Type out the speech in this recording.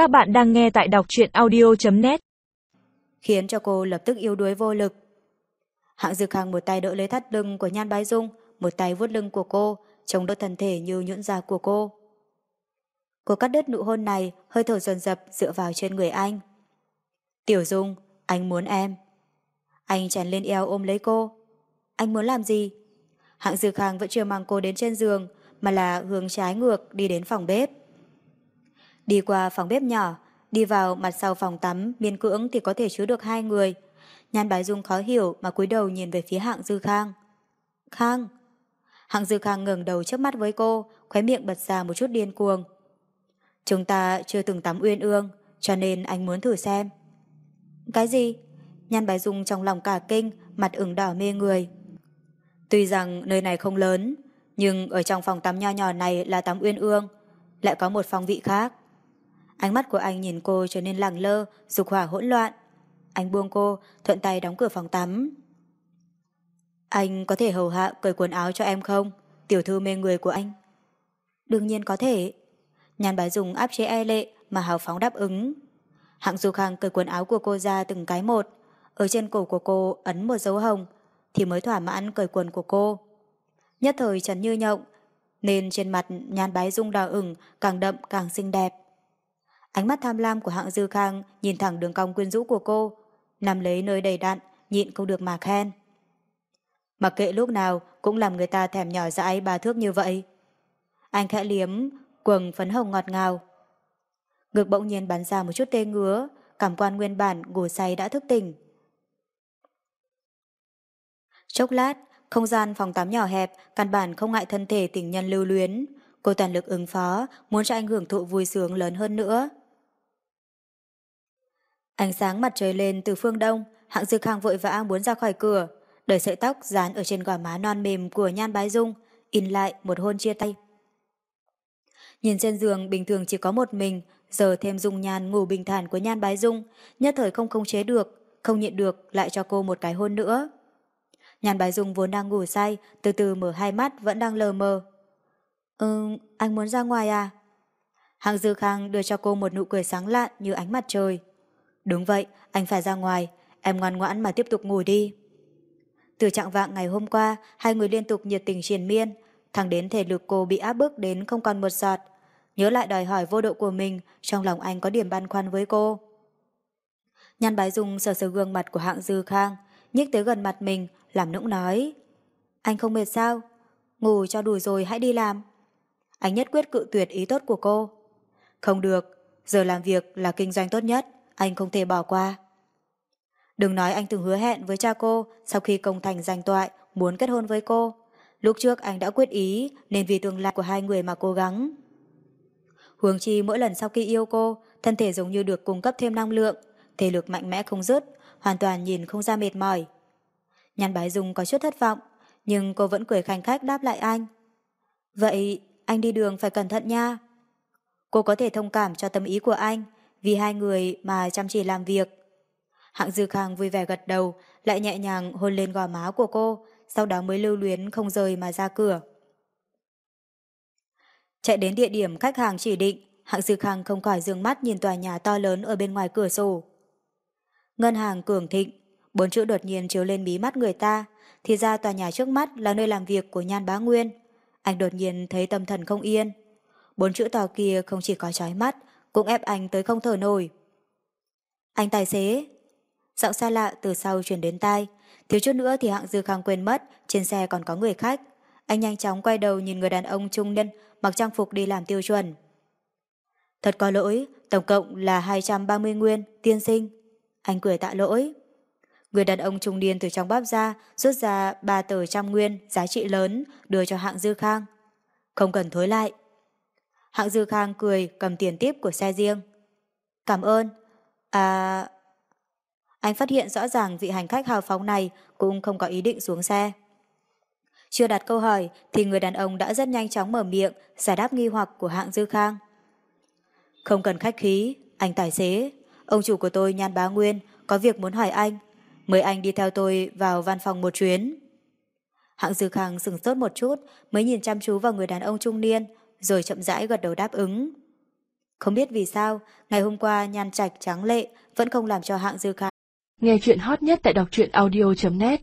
Các bạn đang nghe tại đọc truyện audio.net Khiến cho cô lập tức yếu đuối vô lực. Hạng Dược Khang một tay đỡ lấy thắt lưng của Nhan Bái Dung, một tay vuốt lưng của cô, chống đỡ thân thể như nhũn ra của cô. Cô cắt đứt nụ hôn này, hơi thở dồn dập dựa vào trên người anh. Tiểu Dung, anh muốn em. Anh chèn lên eo ôm lấy cô. Anh muốn làm gì? Hạng Dược Khang vẫn chưa mang cô đến trên giường, mà là hướng trái ngược đi đến phòng bếp. Đi qua phòng bếp nhỏ, đi vào mặt sau phòng tắm, miên cưỡng thì có thể chứa được hai người. Nhan Bái Dung khó hiểu mà cúi đầu nhìn về phía hạng Dư Khang. Khang! Hạng Dư Khang ngẩng đầu trước mắt với cô, khóe miệng bật ra một chút điên cuồng. Chúng ta chưa từng tắm uyên ương, cho nên anh muốn thử xem. Cái gì? Nhan Bái Dung trong lòng cả kinh, mặt ửng đỏ mê người. Tuy rằng nơi này không lớn, nhưng ở trong phòng tắm nho nhỏ này là tắm uyên ương, lại có một phong vị khác. Ánh mắt của anh nhìn cô trở nên lẳng lơ, dục hỏa hỗn loạn. Anh buông cô, thuận tay đóng cửa phòng tắm. Anh có thể hầu hạ cởi quần áo cho em không? Tiểu thư mê người của anh. Đương nhiên có thể. Nhàn bái dùng áp chế e lệ mà hào phóng đáp ứng. Hạng Du Khang cởi quần áo của cô ra từng cái một. Ở trên cổ của cô ấn một dấu hồng thì mới thỏa mãn cởi quần của cô. Nhất thời Trần Như Nhộng nên trên mặt nhan bái dung đỏ ửng càng đậm càng xinh đẹp. Ánh mắt tham lam của hạng dư khang nhìn thẳng đường cong quyến rũ của cô, nằm lấy nơi đầy đặn, nhịn không được mà khen. Mặc kệ lúc nào cũng làm người ta thèm nhỏ dãi ba thước như vậy. Anh khẽ liếm, quần phấn hồng ngọt ngào. Ngực bỗng nhiên bắn ra một chút tê ngứa, cảm quan nguyên bản ngủ say đã thức tỉnh. Chốc lát, không gian phòng tắm nhỏ hẹp, căn bản không ngại thân thể tình nhân lưu luyến. Cô toàn lực ứng phó, muốn cho anh hưởng thụ vui sướng lớn hơn nữa. Ánh sáng mặt trời lên từ phương đông, hạng dư khang vội vã muốn ra khỏi cửa, đợi sợi tóc dán ở trên gò má non mềm của nhan bái dung, in lại một hôn chia tay. Nhìn trên giường bình thường chỉ có một mình, giờ thêm dung nhan ngủ bình thản của nhan bái dung, nhất thời không khống chế được, không nhịn được lại cho cô một cái hôn nữa. Nhan bái dung vốn đang ngủ say, từ từ mở hai mắt vẫn đang lờ mờ. Ừ, anh muốn ra ngoài à? Hạng Dư Khang đưa cho cô một nụ cười sáng lạn như ánh mặt trời. Đúng vậy, anh phải ra ngoài, em ngoan ngoãn mà tiếp tục ngủ đi. Từ trạng vạng ngày hôm qua, hai người liên tục nhiệt tình triền miên, thẳng đến thể lực cô bị áp bức đến không còn một giọt. Nhớ lại đòi hỏi vô độ của mình, trong lòng anh có điểm băn khoăn với cô. Nhan bái dung sờ sờ gương mặt của hạng dư khang, nhích tới gần mặt mình, làm nũng nói. Anh không mệt sao? Ngủ cho đủ rồi hãy đi làm. Anh nhất quyết cự tuyệt ý tốt của cô. Không được, giờ làm việc là kinh doanh tốt nhất, anh không thể bỏ qua. Đừng nói anh từng hứa hẹn với cha cô sau khi công thành giành toại muốn kết hôn với cô. Lúc trước anh đã quyết ý nên vì tương lai của hai người mà cố gắng. Hướng chi mỗi lần sau khi yêu cô, thân thể giống như được cung cấp thêm năng lượng, thể lực mạnh mẽ không dứt, hoàn toàn nhìn không ra mệt mỏi. Nhàn Bái Dung có chút thất vọng, nhưng cô vẫn cười khanh khách đáp lại anh. Vậy anh đi đường phải cẩn thận nha. Cô có thể thông cảm cho tâm ý của anh, vì hai người mà chăm chỉ làm việc. Hạng Dư Khang vui vẻ gật đầu, lại nhẹ nhàng hôn lên gò má của cô, sau đó mới lưu luyến không rời mà ra cửa. Chạy đến địa điểm khách hàng chỉ định, Hạng Dư Khang không khỏi dương mắt nhìn tòa nhà to lớn ở bên ngoài cửa sổ. Ngân hàng Cường Thịnh, bốn chữ đột nhiên chiếu lên bí mắt người ta, thì ra tòa nhà trước mắt là nơi làm việc của Nhan Bá Nguyên. Anh đột nhiên thấy tâm thần không yên. Bốn chữ to kia không chỉ có trói mắt, cũng ép anh tới không thở nổi. Anh tài xế. Giọng xa lạ từ sau truyền đến tai. Thiếu chút nữa thì hạng dư khang quên mất, trên xe còn có người khách. Anh nhanh chóng quay đầu nhìn người đàn ông trung niên mặc trang phục đi làm tiêu chuẩn. Thật có lỗi, tổng cộng là 230 nguyên, tiên sinh. Anh cười tạ lỗi. Người đàn ông trung niên từ trong bắp ra rút ra ba tờ trăm nguyên, giá trị lớn, đưa cho hạng dư khang. Không cần thối lại. Hạng dư khang cười cầm tiền tiếp của xe riêng. Cảm ơn. À... Anh phát hiện rõ ràng vị hành khách hào phóng này cũng không có ý định xuống xe. Chưa đặt câu hỏi thì người đàn ông đã rất nhanh chóng mở miệng giải đáp nghi hoặc của hạng dư khang. Không cần khách khí, anh tài xế. Ông chủ của tôi Nhan Bá Nguyên có việc muốn hỏi anh. Mời anh đi theo tôi vào văn phòng một chuyến. Hạng dư khang sừng sốt một chút mới nhìn chăm chú vào người đàn ông trung niên rồi chậm rãi gật đầu đáp ứng. Không biết vì sao, ngày hôm qua nhan trạch trắng lệ vẫn không làm cho hạng dư khai. Nghe chuyện hot nhất tại đọc truyện audio.net